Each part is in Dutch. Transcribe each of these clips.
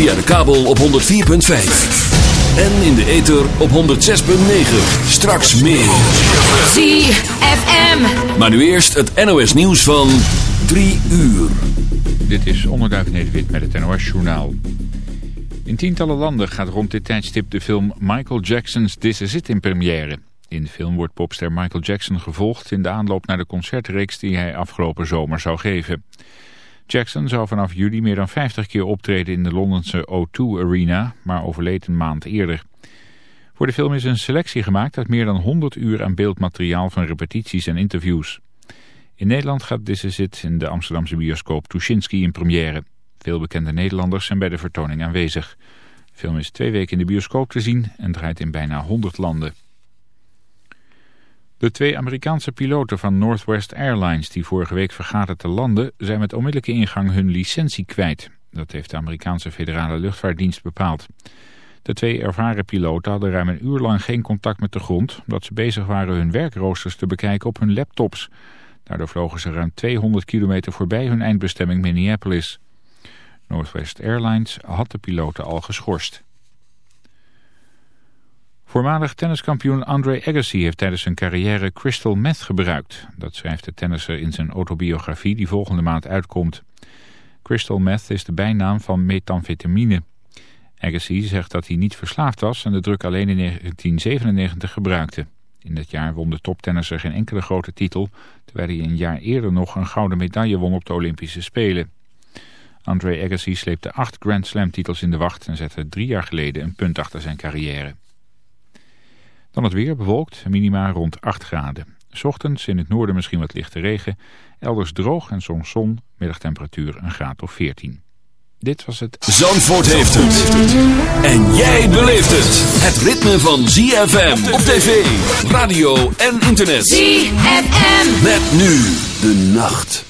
Via de kabel op 104.5. En in de ether op 106.9. Straks meer. ZFM. Maar nu eerst het NOS nieuws van 3 uur. Dit is Onderduif Nederwit met het NOS Journaal. In tientallen landen gaat rond dit tijdstip de film Michael Jackson's This Is It in première. In de film wordt popster Michael Jackson gevolgd in de aanloop naar de concertreeks die hij afgelopen zomer zou geven. Jackson zou vanaf juli meer dan 50 keer optreden in de Londense O2 Arena, maar overleed een maand eerder. Voor de film is een selectie gemaakt uit meer dan 100 uur aan beeldmateriaal van repetities en interviews. In Nederland gaat This Is in de Amsterdamse bioscoop Tuschinski in première. Veel bekende Nederlanders zijn bij de vertoning aanwezig. De film is twee weken in de bioscoop te zien en draait in bijna 100 landen. De twee Amerikaanse piloten van Northwest Airlines die vorige week vergaten te landen... zijn met onmiddellijke ingang hun licentie kwijt. Dat heeft de Amerikaanse federale luchtvaartdienst bepaald. De twee ervaren piloten hadden ruim een uur lang geen contact met de grond... omdat ze bezig waren hun werkroosters te bekijken op hun laptops. Daardoor vlogen ze ruim 200 kilometer voorbij hun eindbestemming Minneapolis. Northwest Airlines had de piloten al geschorst. Voormalig tenniskampioen Andre Agassi heeft tijdens zijn carrière crystal meth gebruikt. Dat schrijft de tennisser in zijn autobiografie die volgende maand uitkomt. Crystal meth is de bijnaam van methamfetamine. Agassi zegt dat hij niet verslaafd was en de druk alleen in 1997 gebruikte. In dat jaar won de toptennisser geen enkele grote titel... terwijl hij een jaar eerder nog een gouden medaille won op de Olympische Spelen. Andre Agassi sleepte acht Grand Slam titels in de wacht... en zette drie jaar geleden een punt achter zijn carrière. Dan het weer bewolkt, minima rond 8 graden. S ochtends in het noorden misschien wat lichte regen. Elders droog en soms zon. Middagtemperatuur een graad of 14. Dit was het... Zandvoort heeft het. En jij beleeft het. Het ritme van ZFM op tv, radio en internet. ZFM. Met nu de nacht.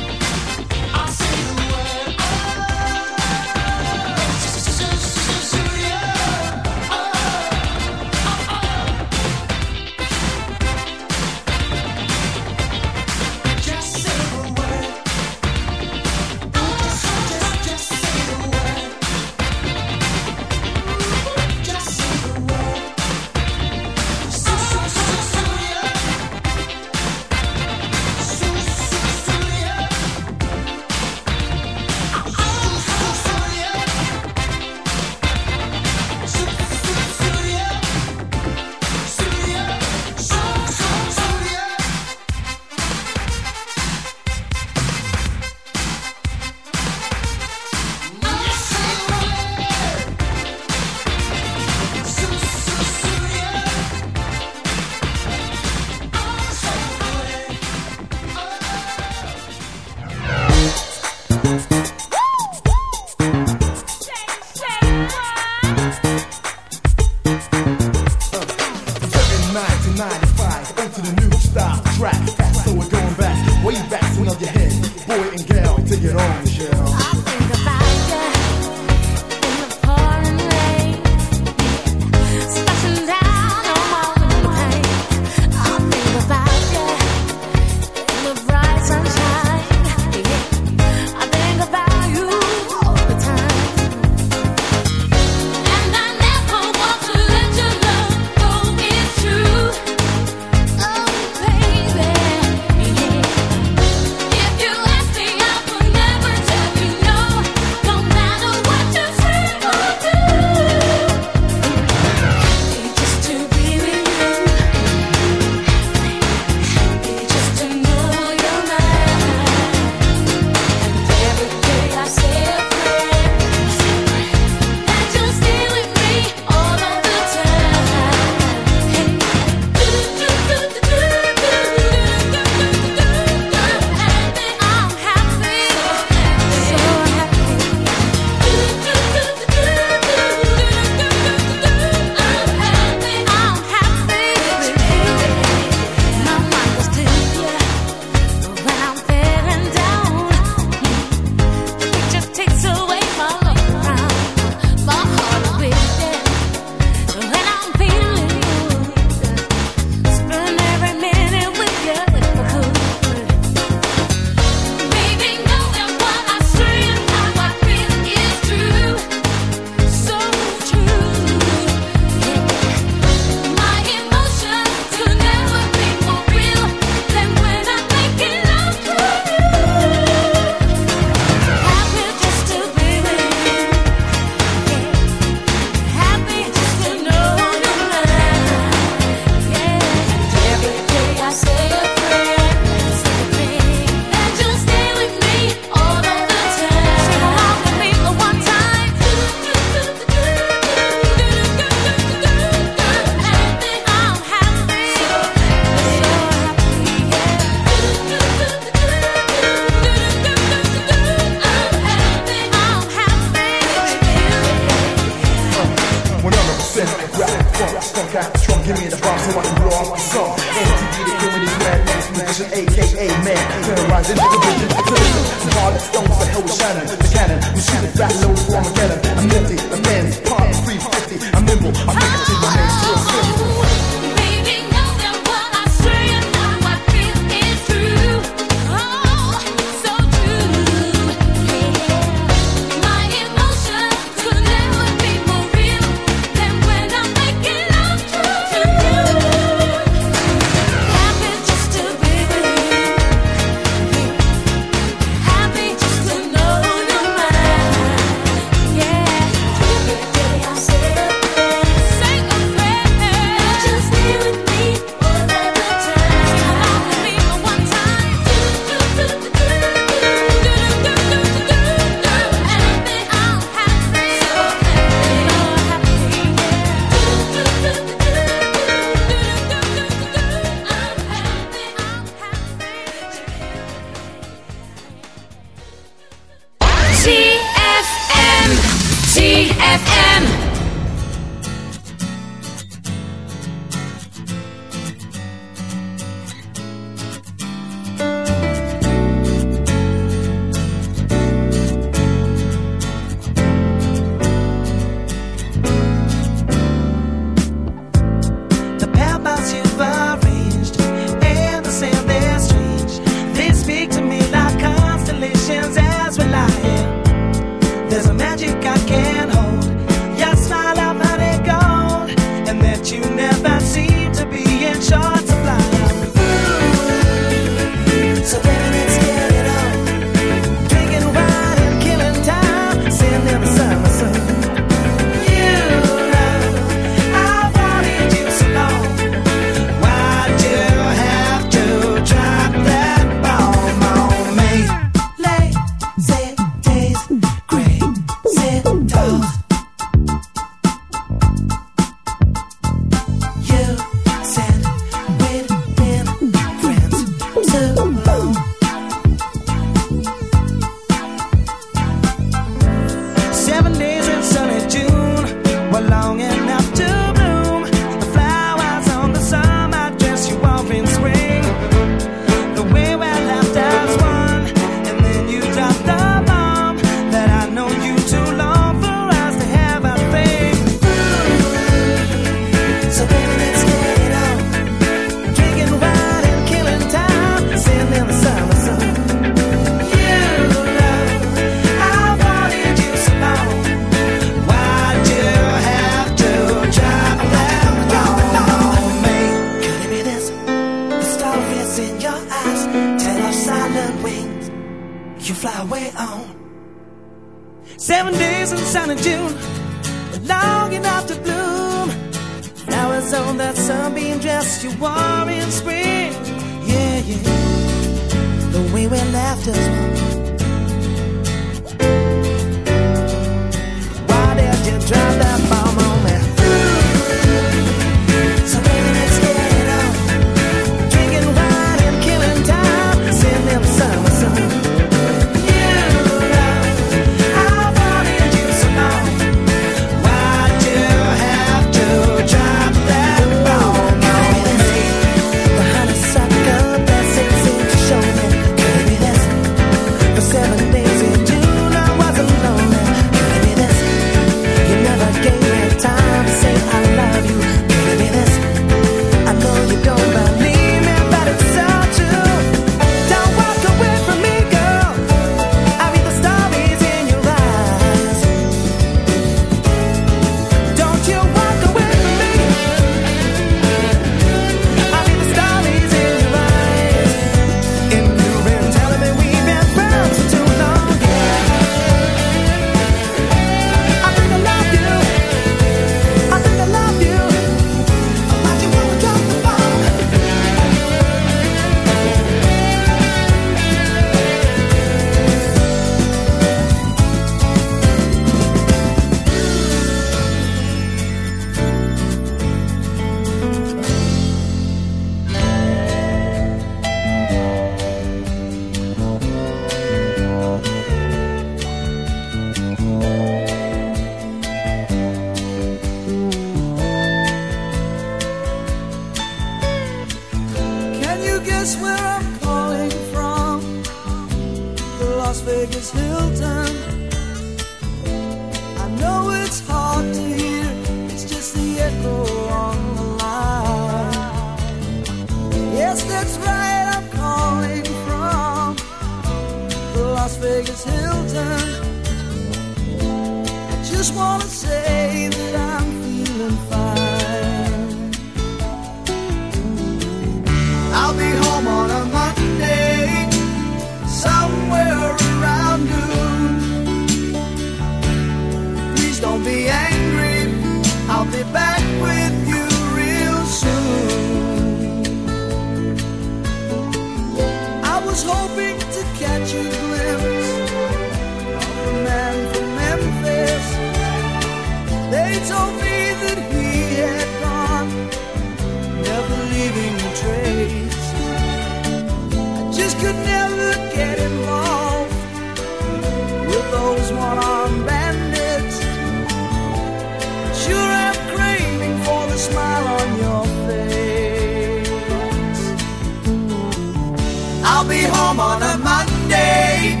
I'll be home on a Monday,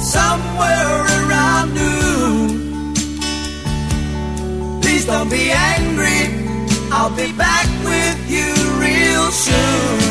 somewhere around noon. Please don't be angry, I'll be back with you real soon.